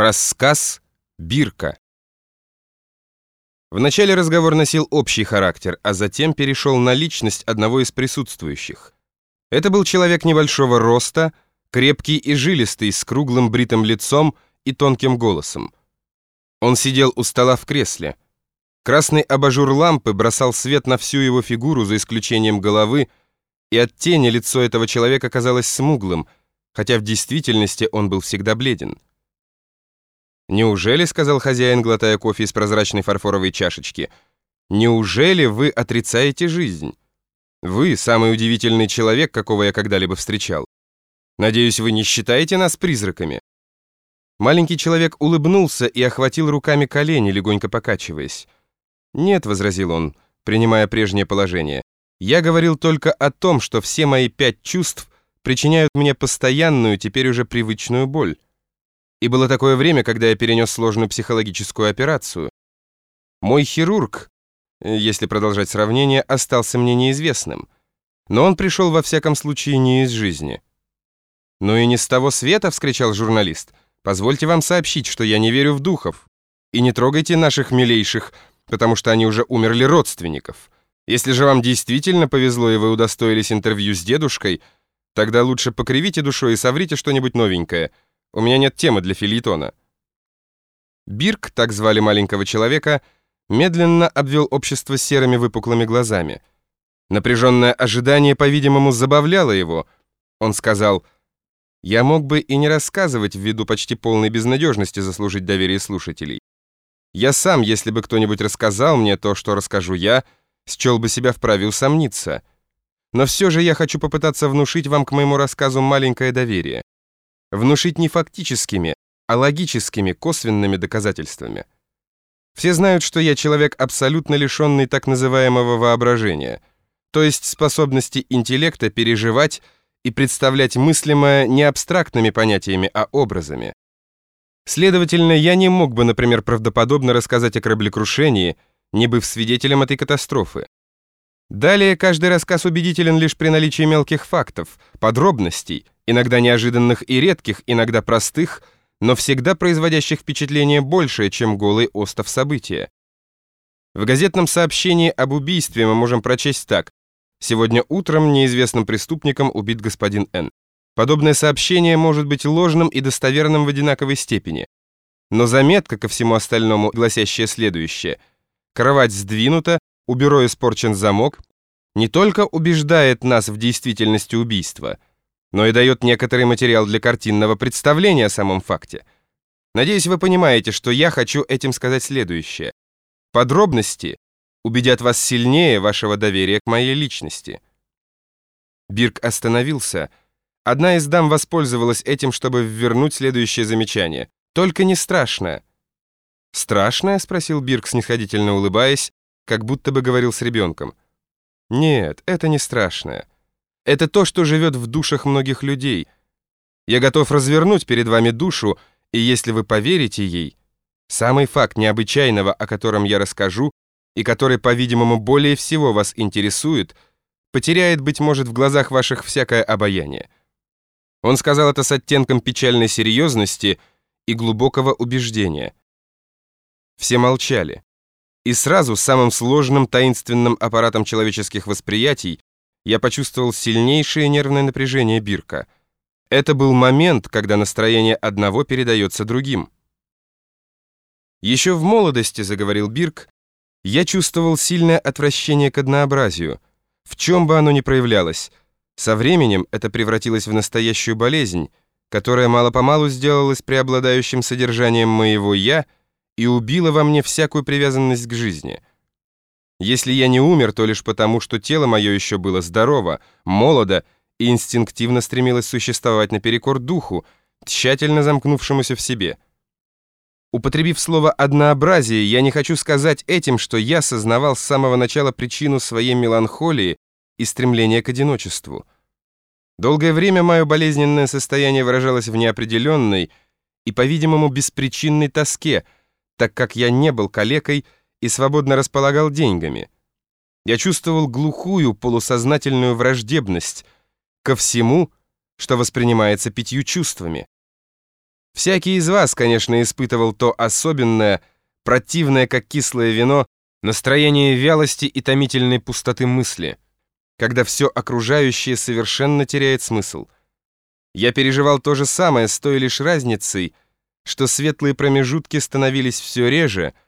Рассказ Бирка. Вначале разговор носил общий характер, а затем перешел на личность одного из присутствующих. Это был человек небольшого роста, крепкий и жилистый, с круглым бритым лицом и тонким голосом. Он сидел у стола в кресле. Красный абажур лампы бросал свет на всю его фигуру, за исключением головы, и от тени лицо этого человека казалось смуглым, хотя в действительности он был всегда бледен. «Неужели, — сказал хозяин, глотая кофе из прозрачной фарфоровой чашечки, — неужели вы отрицаете жизнь? Вы — самый удивительный человек, какого я когда-либо встречал. Надеюсь, вы не считаете нас призраками?» Маленький человек улыбнулся и охватил руками колени, легонько покачиваясь. «Нет», — возразил он, принимая прежнее положение, — «я говорил только о том, что все мои пять чувств причиняют мне постоянную, теперь уже привычную боль». И было такое время, когда я перенес сложную психологическую операцию. Мой хирург, если продолжать сравнение, остался мне неизвестным. Но он пришел во всяком случае не из жизни. «Ну и не с того света!» — вскричал журналист. «Позвольте вам сообщить, что я не верю в духов. И не трогайте наших милейших, потому что они уже умерли родственников. Если же вам действительно повезло и вы удостоились интервью с дедушкой, тогда лучше покривите душой и соврите что-нибудь новенькое — у меня нет темы для филитона». Бирк, так звали маленького человека, медленно обвел общество серыми выпуклыми глазами. Напряженное ожидание, по-видимому, забавляло его. Он сказал, «Я мог бы и не рассказывать ввиду почти полной безнадежности заслужить доверие слушателей. Я сам, если бы кто-нибудь рассказал мне то, что расскажу я, счел бы себя вправе усомниться. Но все же я хочу попытаться внушить вам к моему рассказу маленькое доверие внушить не фактическими, а логическими, косвенными доказательствами. Все знают, что я человек абсолютно лишенный так называемого воображения, то есть способности интеллекта переживать и представлять мыслимое не абстрактными понятиями, а образами. Следовательно, я не мог бы, например, правдоподобно рассказать о кораблекрушении, не быв свидетелем этой катастрофы. Далее каждый рассказ убедителен лишь при наличии мелких фактов, подробностей, иногда неожиданных и редких, иногда простых, но всегда производящих впечатление большее, чем голый остов события. В газетном сообщении об убийстве мы можем прочесть так. Сегодня утром неизвестным преступником убит господин Н. Подобное сообщение может быть ложным и достоверным в одинаковой степени. Но заметка ко всему остальному, гласящая следующее. Кровать сдвинута, у бюро испорчен замок, не только убеждает нас в действительности убийства, но и дает некоторый материал для картинного представления о самом факте. Надеюсь, вы понимаете, что я хочу этим сказать следующее. Подробности убедят вас сильнее вашего доверия к моей личности. Бирк остановился. Одна из дам воспользовалась этим, чтобы ввернуть следующее замечание. «Только не страшное». «Страшное?» — спросил Бирк, снисходительно улыбаясь, как будто бы говорил с ребенком. Нет, это не страшное. Это то, что живет в душах многих людей. Я готов развернуть перед вами душу, и если вы поверите ей, самый факт необычайного, о котором я расскажу, и который, по-видимому, более всего вас интересует, потеряет, быть может, в глазах ваших всякое обаяние. Он сказал это с оттенком печальной серьезности и глубокого убеждения. Все молчали. И сразу самым сложным таинственным аппаратом человеческих восприятий я почувствовал сильнейшее нервное напряжение Бирка. Это был момент, когда настроение одного передается другим. Еще в молодости, заговорил Бирк, я чувствовал сильное отвращение к однообразию, в чем бы оно ни проявлялось. Со временем это превратилось в настоящую болезнь, которая мало-помалу сделалась преобладающим содержанием моего «я», и убила во мне всякую привязанность к жизни. Если я не умер, то лишь потому, что тело мое еще было здорово, молодо и инстинктивно стремилось существовать наперекор духу, тщательно замкнувшемуся в себе. Употребив слово «однообразие», я не хочу сказать этим, что я сознавал с самого начала причину своей меланхолии и стремления к одиночеству. Долгое время мое болезненное состояние выражалось в неопределенной и, по-видимому, беспричинной тоске – так как я не был калекой и свободно располагал деньгами. Я чувствовал глухую полусознательную враждебность ко всему, что воспринимается пятью чувствами. Всякий из вас, конечно, испытывал то особенное, противное, как кислое вино, настроение вялости и томительной пустоты мысли, когда все окружающее совершенно теряет смысл. Я переживал то же самое с той лишь разницей, что светлые промежутки становились все реже —